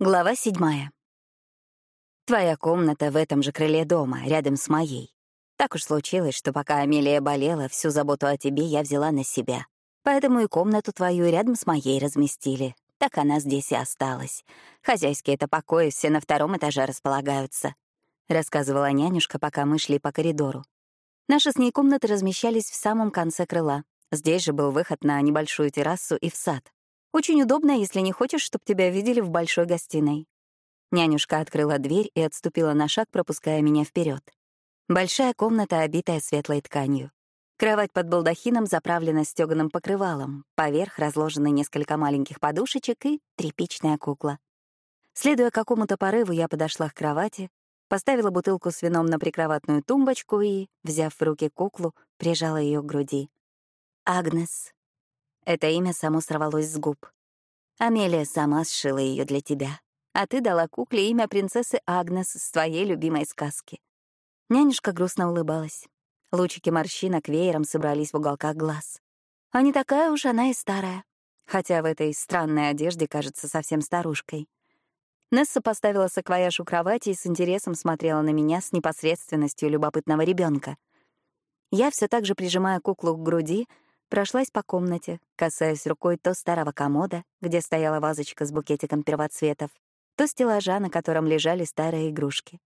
Глава седьмая. Твоя комната в этом же крыле дома, рядом с моей. Так уж случилось, что пока Амелия болела, всю заботу о тебе я взяла на себя. Поэтому и комнату твою рядом с моей разместили. Так она здесь и осталась. Хозяйские это покои все на втором этаже располагаются. Рассказывала нянюшка, пока мы шли по коридору. Наши с ней комнаты размещались в самом конце крыла. Здесь же был выход на небольшую террасу и в сад. Очень удобно, если не хочешь, чтобы тебя видели в большой гостиной. Нянюшка открыла дверь и отступила на шаг, пропуская меня вперед. Большая комната, обитая светлой тканью. Кровать под балдахином заправлена стёганым покрывалом, поверх разложены несколько маленьких подушечек и тряпичная кукла. Следуя какому-то порыву, я подошла к кровати, поставила бутылку с вином на прикроватную тумбочку и, взяв в руки куклу, прижала ее к груди. «Агнес», это имя само сорвалось с губ. Амелия сама сшила ее для тебя, а ты дала кукле имя принцессы Агнес с твоей любимой сказки. Нянюшка грустно улыбалась. Лучики морщинок веером собрались в уголках глаз. А не такая уж она и старая, хотя в этой странной одежде кажется совсем старушкой. Несса поставила саквояж у кровати и с интересом смотрела на меня с непосредственностью любопытного ребенка. Я все так же прижимая куклу к груди, Прошлась по комнате, касаясь рукой то старого комода, где стояла вазочка с букетиком первоцветов, то стеллажа, на котором лежали старые игрушки.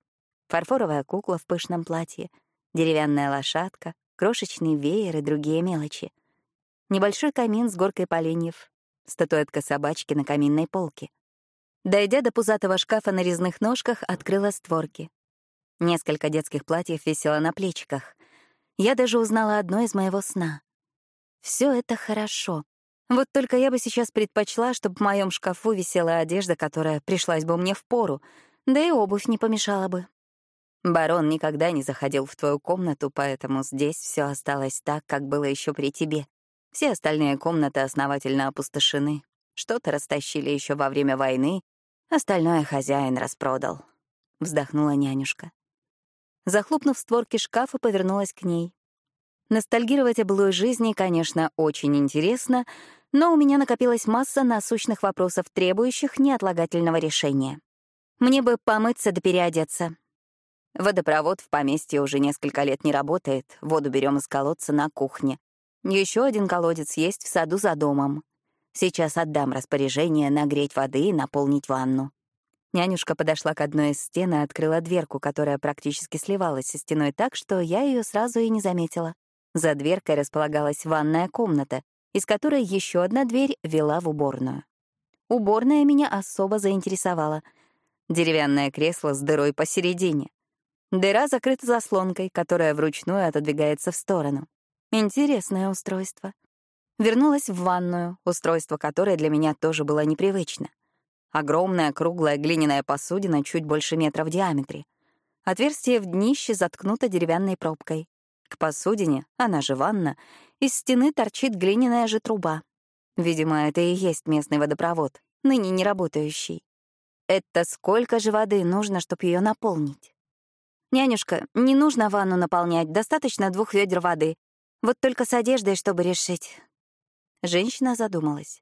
Фарфоровая кукла в пышном платье, деревянная лошадка, крошечный веер и другие мелочи. Небольшой камин с горкой поленьев, статуэтка собачки на каминной полке. Дойдя до пузатого шкафа на резных ножках, открыла створки. Несколько детских платьев висело на плечиках. Я даже узнала одно из моего сна. Все это хорошо. Вот только я бы сейчас предпочла, чтобы в моем шкафу висела одежда, которая пришлась бы мне в пору, да и обувь не помешала бы. Барон никогда не заходил в твою комнату, поэтому здесь все осталось так, как было еще при тебе. Все остальные комнаты основательно опустошены. Что-то растащили еще во время войны, остальное хозяин распродал. Вздохнула нянюшка. Захлопнув створки шкафа, повернулась к ней. Ностальгировать о былой жизни, конечно, очень интересно, но у меня накопилась масса насущных вопросов, требующих неотлагательного решения. Мне бы помыться да переодеться. Водопровод в поместье уже несколько лет не работает, воду берем из колодца на кухне. Еще один колодец есть в саду за домом. Сейчас отдам распоряжение нагреть воды и наполнить ванну. Нянюшка подошла к одной из стен и открыла дверку, которая практически сливалась со стеной так, что я ее сразу и не заметила. За дверкой располагалась ванная комната, из которой еще одна дверь вела в уборную. Уборная меня особо заинтересовала. Деревянное кресло с дырой посередине. Дыра закрыта заслонкой, которая вручную отодвигается в сторону. Интересное устройство. Вернулась в ванную, устройство которой для меня тоже было непривычно. Огромная круглая глиняная посудина чуть больше метра в диаметре. Отверстие в днище заткнуто деревянной пробкой. К посудине, она же ванна, из стены торчит глиняная же труба. Видимо, это и есть местный водопровод, ныне не работающий. Это сколько же воды нужно, чтобы ее наполнить? Нянюшка, не нужно ванну наполнять, достаточно двух ведер воды. Вот только с одеждой, чтобы решить. Женщина задумалась.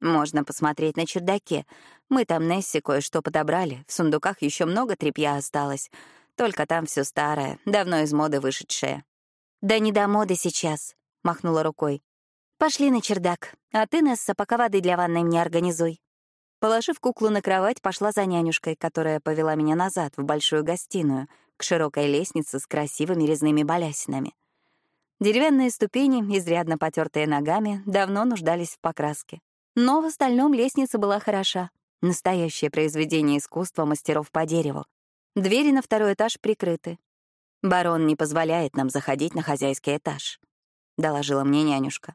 Можно посмотреть на чердаке. Мы там Несси кое-что подобрали. В сундуках еще много тряпья осталось. Только там все старое, давно из моды вышедшее. «Да не до моды сейчас», — махнула рукой. «Пошли на чердак, а ты, Несса, пока воды для ванной мне организуй». Положив куклу на кровать, пошла за нянюшкой, которая повела меня назад, в большую гостиную, к широкой лестнице с красивыми резными балясинами. Деревянные ступени, изрядно потертые ногами, давно нуждались в покраске. Но в остальном лестница была хороша. Настоящее произведение искусства мастеров по дереву. Двери на второй этаж прикрыты, «Барон не позволяет нам заходить на хозяйский этаж», — доложила мне нянюшка.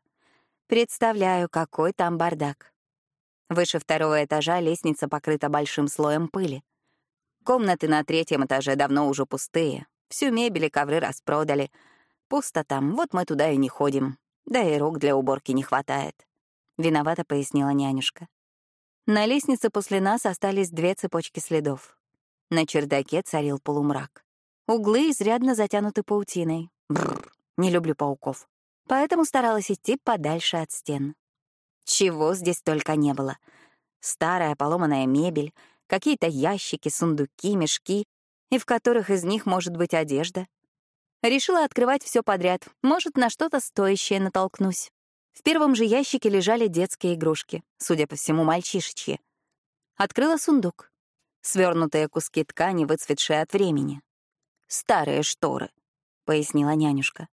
«Представляю, какой там бардак». Выше второго этажа лестница покрыта большим слоем пыли. Комнаты на третьем этаже давно уже пустые. Всю мебель и ковры распродали. Пусто там, вот мы туда и не ходим. Да и рук для уборки не хватает. Виновато пояснила нянюшка. На лестнице после нас остались две цепочки следов. На чердаке царил полумрак. Углы изрядно затянуты паутиной. Бррр, не люблю пауков. Поэтому старалась идти подальше от стен. Чего здесь только не было. Старая поломанная мебель, какие-то ящики, сундуки, мешки, и в которых из них может быть одежда. Решила открывать все подряд, может, на что-то стоящее натолкнусь. В первом же ящике лежали детские игрушки, судя по всему, мальчишечьи. Открыла сундук. Свернутые куски ткани, выцветшие от времени. «Старые шторы», — пояснила нянюшка.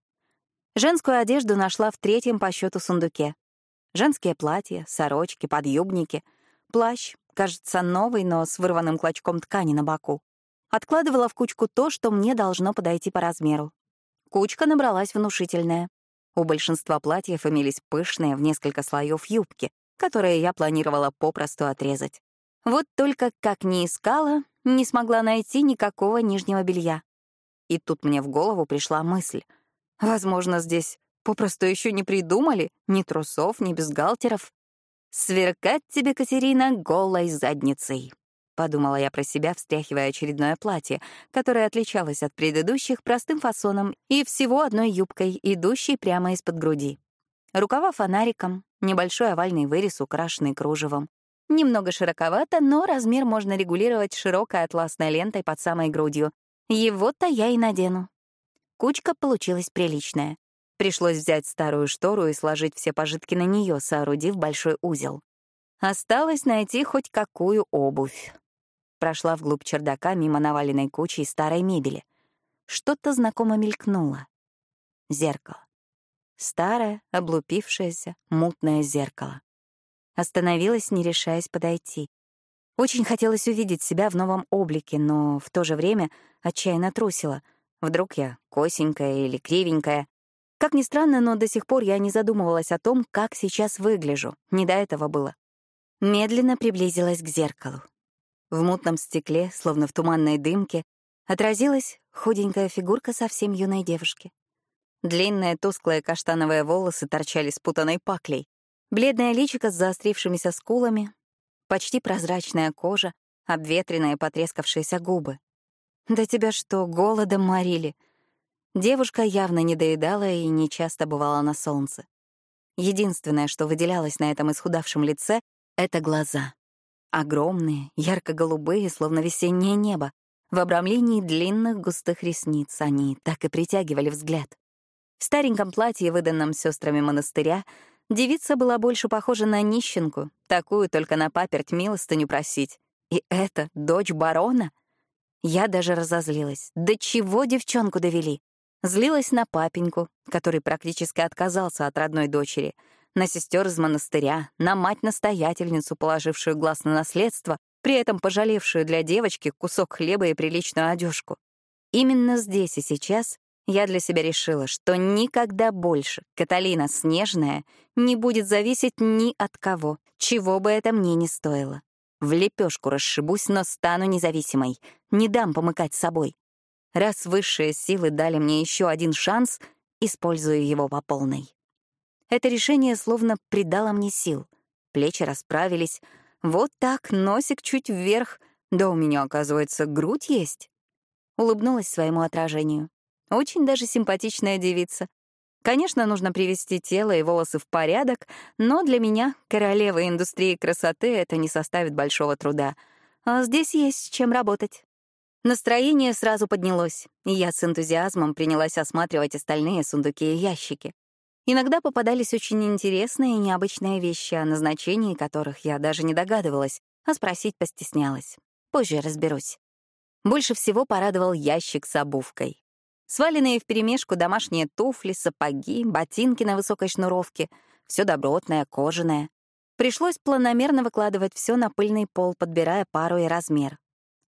Женскую одежду нашла в третьем по счету сундуке. Женские платья, сорочки, подъюбники, плащ, кажется, новый, но с вырванным клочком ткани на боку. Откладывала в кучку то, что мне должно подойти по размеру. Кучка набралась внушительная. У большинства платьев имелись пышные в несколько слоев юбки, которые я планировала попросту отрезать. Вот только как ни искала, не смогла найти никакого нижнего белья. И тут мне в голову пришла мысль. Возможно, здесь попросту еще не придумали ни трусов, ни бюстгальтеров. «Сверкать тебе, Катерина, голой задницей», — подумала я про себя, встряхивая очередное платье, которое отличалось от предыдущих простым фасоном и всего одной юбкой, идущей прямо из-под груди. Рукава фонариком, небольшой овальный вырез, украшенный кружевом. Немного широковато, но размер можно регулировать широкой атласной лентой под самой грудью. Его-то я и надену. Кучка получилась приличная. Пришлось взять старую штору и сложить все пожитки на нее, соорудив большой узел. Осталось найти хоть какую обувь прошла вглубь чердака мимо наваленной кучи старой мебели. Что-то знакомо мелькнуло. Зеркало. Старое, облупившееся, мутное зеркало. Остановилась, не решаясь подойти. Очень хотелось увидеть себя в новом облике, но в то же время отчаянно трусила. Вдруг я косенькая или кривенькая. Как ни странно, но до сих пор я не задумывалась о том, как сейчас выгляжу. Не до этого было. Медленно приблизилась к зеркалу. В мутном стекле, словно в туманной дымке, отразилась худенькая фигурка совсем юной девушки. Длинные тусклые каштановые волосы торчали спутанной паклей, бледное личико с заострившимися скулами, почти прозрачная кожа, обветренные потрескавшиеся губы. «Да тебя что, голодом морили?» Девушка явно не доедала и нечасто бывала на солнце. Единственное, что выделялось на этом исхудавшем лице, — это глаза. Огромные, ярко-голубые, словно весеннее небо. В обрамлении длинных густых ресниц они так и притягивали взгляд. В стареньком платье, выданном сестрами монастыря, девица была больше похожа на нищенку, такую только на паперть милостыню просить. И это дочь барона? Я даже разозлилась. До чего девчонку довели? Злилась на папеньку, который практически отказался от родной дочери — на сестер из монастыря, на мать-настоятельницу, положившую глаз на наследство, при этом пожалевшую для девочки кусок хлеба и приличную одежку. Именно здесь и сейчас я для себя решила, что никогда больше Каталина Снежная не будет зависеть ни от кого, чего бы это мне ни стоило. В лепешку расшибусь, но стану независимой, не дам помыкать собой. Раз высшие силы дали мне еще один шанс, использую его по полной. Это решение словно придало мне сил. Плечи расправились. Вот так, носик чуть вверх. Да у меня, оказывается, грудь есть. Улыбнулась своему отражению. Очень даже симпатичная девица. Конечно, нужно привести тело и волосы в порядок, но для меня, королевы индустрии красоты, это не составит большого труда. А здесь есть с чем работать. Настроение сразу поднялось, и я с энтузиазмом принялась осматривать остальные сундуки и ящики. Иногда попадались очень интересные и необычные вещи, о назначении которых я даже не догадывалась, а спросить постеснялась. Позже разберусь. Больше всего порадовал ящик с обувкой. Сваленные вперемешку домашние туфли, сапоги, ботинки на высокой шнуровке — все добротное, кожаное. Пришлось планомерно выкладывать все на пыльный пол, подбирая пару и размер.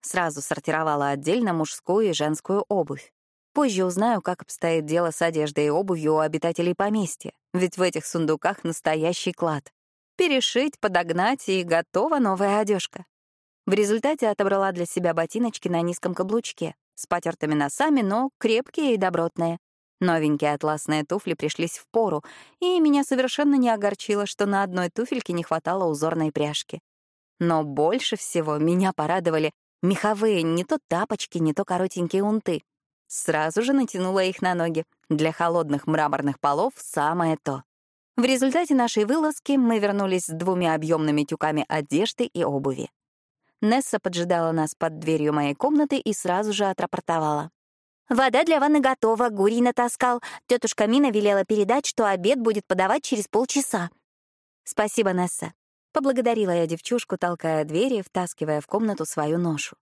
Сразу сортировала отдельно мужскую и женскую обувь. Позже узнаю, как обстоит дело с одеждой и обувью у обитателей поместья, ведь в этих сундуках настоящий клад. Перешить, подогнать, и готова новая одежка. В результате отобрала для себя ботиночки на низком каблучке, с потертыми носами, но крепкие и добротные. Новенькие атласные туфли пришлись в пору, и меня совершенно не огорчило, что на одной туфельке не хватало узорной пряжки. Но больше всего меня порадовали меховые не то тапочки, не то коротенькие унты. Сразу же натянула их на ноги. Для холодных мраморных полов самое то. В результате нашей вылазки мы вернулись с двумя объемными тюками одежды и обуви. Несса поджидала нас под дверью моей комнаты и сразу же отрапортовала. «Вода для ванны готова, Гурий натаскал. Тетушка Мина велела передать, что обед будет подавать через полчаса». «Спасибо, Несса». Поблагодарила я девчушку, толкая двери втаскивая в комнату свою ношу.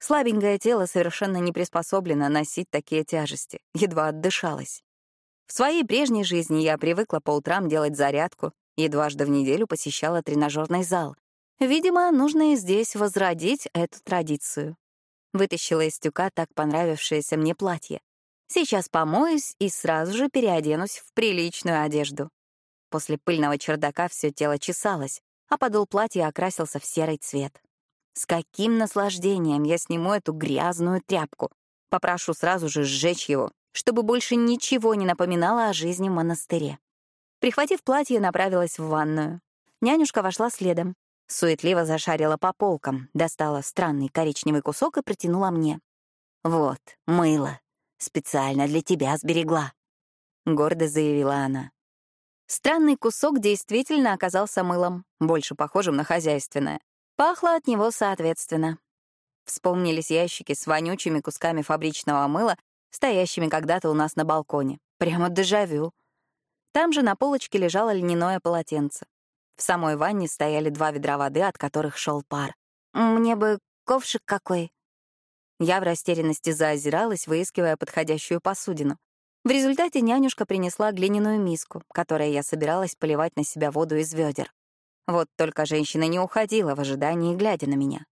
Слабенькое тело совершенно не приспособлено носить такие тяжести, едва отдышалась. В своей прежней жизни я привыкла по утрам делать зарядку и дважды в неделю посещала тренажерный зал. Видимо, нужно и здесь возродить эту традицию. Вытащила из тюка так понравившееся мне платье. Сейчас помоюсь и сразу же переоденусь в приличную одежду. После пыльного чердака все тело чесалось, а подол платья окрасился в серый цвет. С каким наслаждением я сниму эту грязную тряпку. Попрошу сразу же сжечь его, чтобы больше ничего не напоминало о жизни в монастыре. Прихватив платье, направилась в ванную. Нянюшка вошла следом. Суетливо зашарила по полкам, достала странный коричневый кусок и протянула мне. «Вот, мыло. Специально для тебя сберегла», — гордо заявила она. Странный кусок действительно оказался мылом, больше похожим на хозяйственное. Пахло от него соответственно. Вспомнились ящики с вонючими кусками фабричного мыла, стоящими когда-то у нас на балконе. Прямо дежавю. Там же на полочке лежало льняное полотенце. В самой ванне стояли два ведра воды, от которых шел пар. «Мне бы ковшик какой». Я в растерянности заозиралась, выискивая подходящую посудину. В результате нянюшка принесла глиняную миску, которой я собиралась поливать на себя воду из ведер. Вот только женщина не уходила в ожидании, глядя на меня.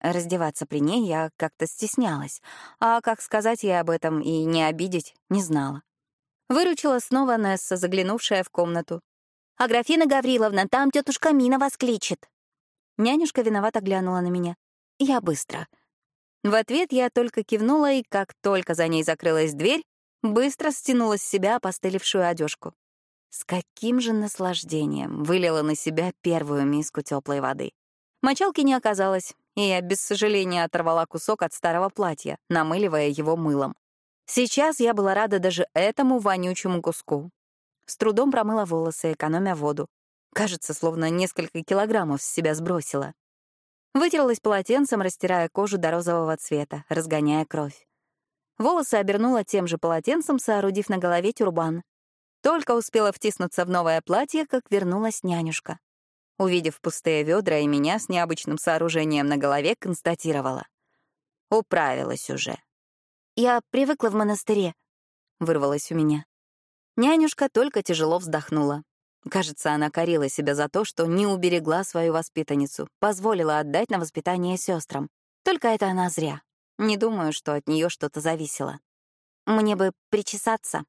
Раздеваться при ней я как-то стеснялась, а как сказать ей об этом и не обидеть, не знала. Выручила снова Несса, заглянувшая в комнату, «Аграфена Гавриловна, там тетушка Мина вас кличет». Нянюшка виновато глянула на меня. «Я быстро». В ответ я только кивнула, и как только за ней закрылась дверь, быстро стянула с себя опостылевшую одежку. С каким же наслаждением вылила на себя первую миску теплой воды. Мочалки не оказалось, и я без сожаления оторвала кусок от старого платья, намыливая его мылом. Сейчас я была рада даже этому вонючему куску. С трудом промыла волосы, экономя воду. Кажется, словно несколько килограммов с себя сбросила. Вытерлась полотенцем, растирая кожу до розового цвета, разгоняя кровь. Волосы обернула тем же полотенцем, соорудив на голове тюрбан. Только успела втиснуться в новое платье, как вернулась нянюшка. Увидев пустые ведра и меня с необычным сооружением на голове, констатировала. Управилась уже. «Я привыкла в монастыре», — вырвалась у меня. Нянюшка только тяжело вздохнула. Кажется, она корила себя за то, что не уберегла свою воспитанницу, позволила отдать на воспитание сестрам. Только это она зря. Не думаю, что от нее что-то зависело. Мне бы причесаться.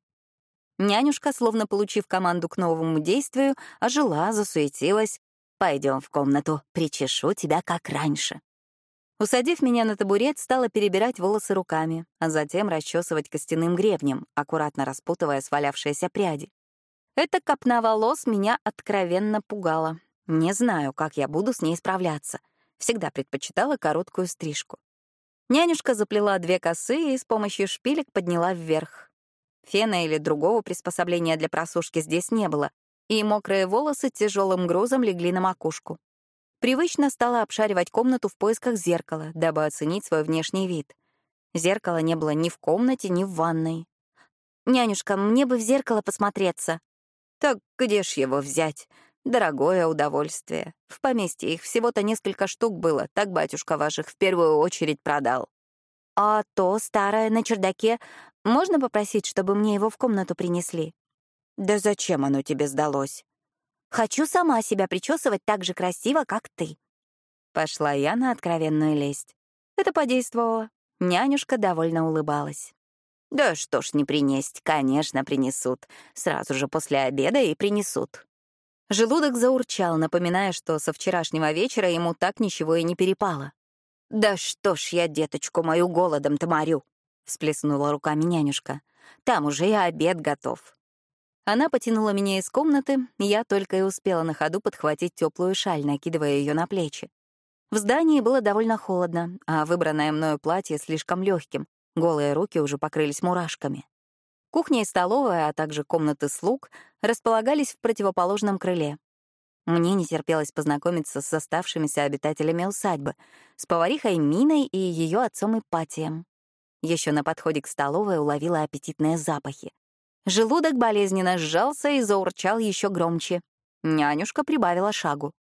Нянюшка, словно получив команду к новому действию, ожила, засуетилась. Пойдем в комнату, причешу тебя как раньше. Усадив меня на табурет, стала перебирать волосы руками, а затем расчесывать костяным гребнем, аккуратно распутывая свалявшиеся пряди. Эта копна волос меня откровенно пугала. Не знаю, как я буду с ней справляться. Всегда предпочитала короткую стрижку. Нянюшка заплела две косы и с помощью шпилек подняла вверх. Фена или другого приспособления для просушки здесь не было, и мокрые волосы тяжелым грузом легли на макушку. Привычно стала обшаривать комнату в поисках зеркала, дабы оценить свой внешний вид. Зеркала не было ни в комнате, ни в ванной. «Нянюшка, мне бы в зеркало посмотреться». «Так где ж его взять? Дорогое удовольствие. В поместье их всего-то несколько штук было, так батюшка ваших в первую очередь продал». «А то старое на чердаке. Можно попросить, чтобы мне его в комнату принесли?» «Да зачем оно тебе сдалось?» Хочу сама себя причесывать так же красиво, как ты». Пошла я на откровенную лесть. Это подействовало. Нянюшка довольно улыбалась. «Да что ж не принесть, конечно, принесут. Сразу же после обеда и принесут». Желудок заурчал, напоминая, что со вчерашнего вечера ему так ничего и не перепало. «Да что ж я деточку мою голодом-то морю!» — всплеснула руками нянюшка. «Там уже и обед готов. Она потянула меня из комнаты, я только и успела на ходу подхватить теплую шаль, накидывая ее на плечи. В здании было довольно холодно, а выбранное мною платье слишком легким, голые руки уже покрылись мурашками. Кухня и столовая, а также комнаты слуг располагались в противоположном крыле. Мне не терпелось познакомиться с оставшимися обитателями усадьбы, с поварихой Миной и ее отцом Ипатием. Еще на подходе к столовой уловила аппетитные запахи. Желудок болезненно сжался и заурчал еще громче. Нянюшка прибавила шагу.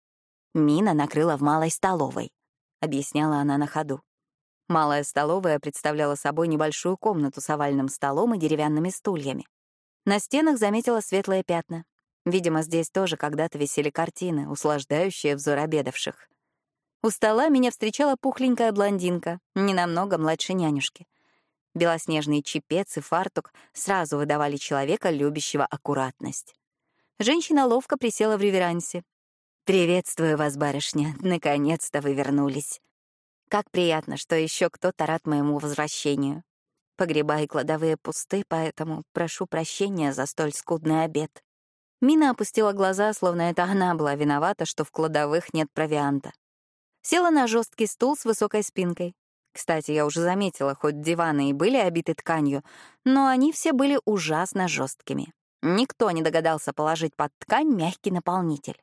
«Мина накрыла в малой столовой», — объясняла она на ходу. Малая столовая представляла собой небольшую комнату с овальным столом и деревянными стульями. На стенах заметила светлые пятна. Видимо, здесь тоже когда-то висели картины, услаждающие взор обедавших. У стола меня встречала пухленькая блондинка, ненамного младше нянюшки. Белоснежный чепец и фартук сразу выдавали человека, любящего аккуратность. Женщина ловко присела в реверансе. «Приветствую вас, барышня. Наконец-то вы вернулись. Как приятно, что еще кто-то рад моему возвращению. Погреба и кладовые пусты, поэтому прошу прощения за столь скудный обед». Мина опустила глаза, словно это она была виновата, что в кладовых нет провианта. Села на жесткий стул с высокой спинкой. Кстати, я уже заметила, хоть диваны и были обиты тканью, но они все были ужасно жесткими. Никто не догадался положить под ткань мягкий наполнитель.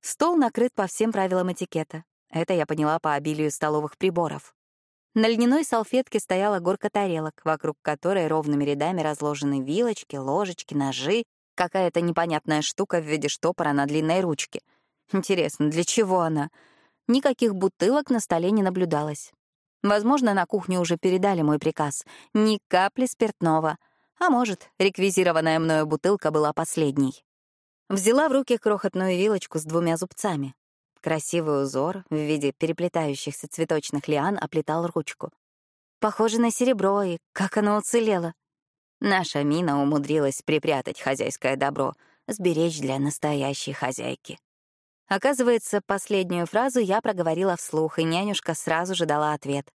Стол накрыт по всем правилам этикета. Это я поняла по обилию столовых приборов. На льняной салфетке стояла горка тарелок, вокруг которой ровными рядами разложены вилочки, ложечки, ножи, какая-то непонятная штука в виде штопора на длинной ручке. Интересно, для чего она? Никаких бутылок на столе не наблюдалось. Возможно, на кухню уже передали мой приказ. Ни капли спиртного. А может, реквизированная мною бутылка была последней. Взяла в руки крохотную вилочку с двумя зубцами. Красивый узор в виде переплетающихся цветочных лиан оплетал ручку. Похоже на серебро, и как оно уцелело. Наша мина умудрилась припрятать хозяйское добро, сберечь для настоящей хозяйки. Оказывается, последнюю фразу я проговорила вслух, и нянюшка сразу же дала ответ.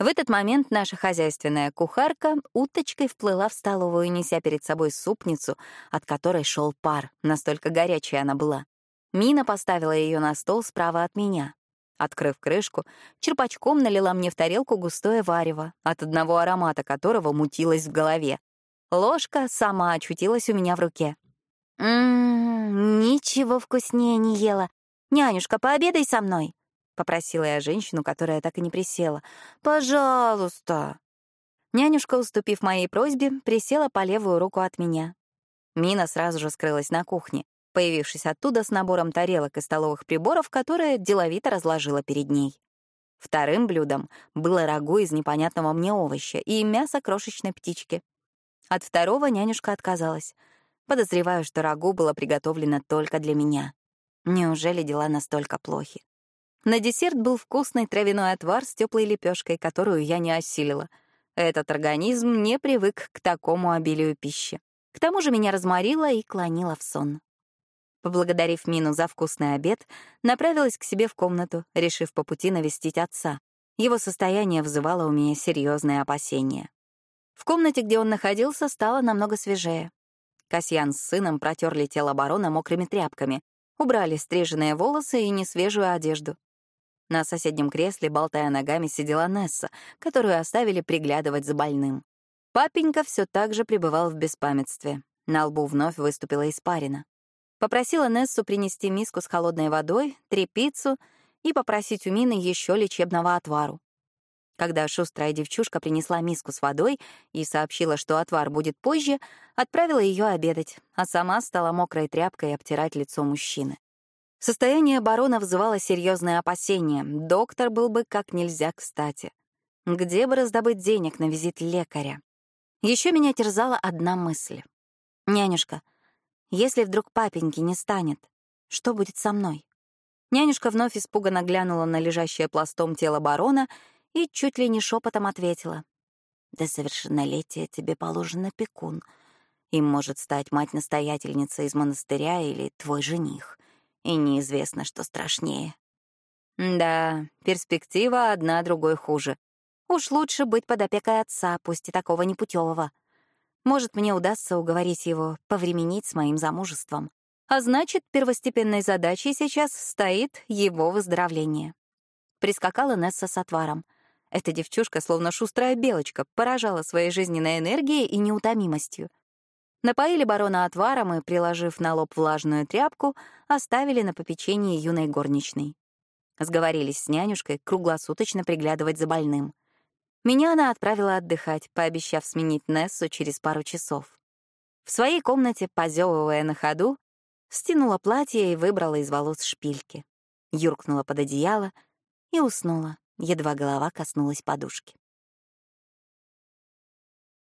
В этот момент наша хозяйственная кухарка уточкой вплыла в столовую, неся перед собой супницу, от которой шел пар, настолько горячая она была. Мина поставила ее на стол справа от меня. Открыв крышку, черпачком налила мне в тарелку густое варево, от одного аромата которого мутилась в голове. Ложка сама очутилась у меня в руке. «Ммм, ничего вкуснее не ела. «Нянюшка, пообедай со мной», — попросила я женщину, которая так и не присела. «Пожалуйста». Нянюшка, уступив моей просьбе, присела по левую руку от меня. Мина сразу же скрылась на кухне, появившись оттуда с набором тарелок и столовых приборов, которые деловито разложила перед ней. Вторым блюдом было рагу из непонятного мне овоща и мясо крошечной птички. От второго нянюшка отказалась. Подозреваю, что рагу было приготовлено только для меня. Неужели дела настолько плохи? На десерт был вкусный травяной отвар с теплой лепешкой, которую я не осилила. Этот организм не привык к такому обилию пищи. К тому же меня разморило и клонило в сон. Поблагодарив Мину за вкусный обед, направилась к себе в комнату, решив по пути навестить отца. Его состояние вызывало у меня серьезные опасения. В комнате, где он находился, стало намного свежее. Касьян с сыном протерли тело барона мокрыми тряпками, Убрали стриженные волосы и несвежую одежду. На соседнем кресле, болтая ногами, сидела Несса, которую оставили приглядывать за больным. Папенька все так же пребывал в беспамятстве. На лбу вновь выступила испарина. Попросила Нессу принести миску с холодной водой, трепицу и попросить у Мины еще лечебного отвару. Когда шустрая девчушка принесла миску с водой и сообщила, что отвар будет позже, отправила ее обедать, а сама стала мокрой тряпкой обтирать лицо мужчины. Состояние барона вызывало серьезные опасения. Доктор был бы как нельзя кстати. Где бы раздобыть денег на визит лекаря? Еще меня терзала одна мысль. «Нянюшка, если вдруг папеньки не станет, что будет со мной?» Нянюшка вновь испуганно глянула на лежащее пластом тело барона и чуть ли не шепотом ответила. «До совершеннолетия тебе положен опекун. Им может стать мать-настоятельница из монастыря или твой жених. И неизвестно, что страшнее». Да, перспектива одна другой хуже. Уж лучше быть под опекой отца, пусть и такого непутевого. Может, мне удастся уговорить его повременить с моим замужеством. А значит, первостепенной задачей сейчас стоит его выздоровление. Прискакала Несса с отваром — эта девчушка, словно шустрая белочка, поражала своей жизненной энергией и неутомимостью. Напоили барона отваром и, приложив на лоб влажную тряпку, оставили на попечении юной горничной. Сговорились с нянюшкой круглосуточно приглядывать за больным. Меня она отправила отдыхать, пообещав сменить Нессу через пару часов. В своей комнате, позевывая на ходу, стянула платье и выбрала из волос шпильки. Юркнула под одеяло и уснула, едва голова коснулась подушки.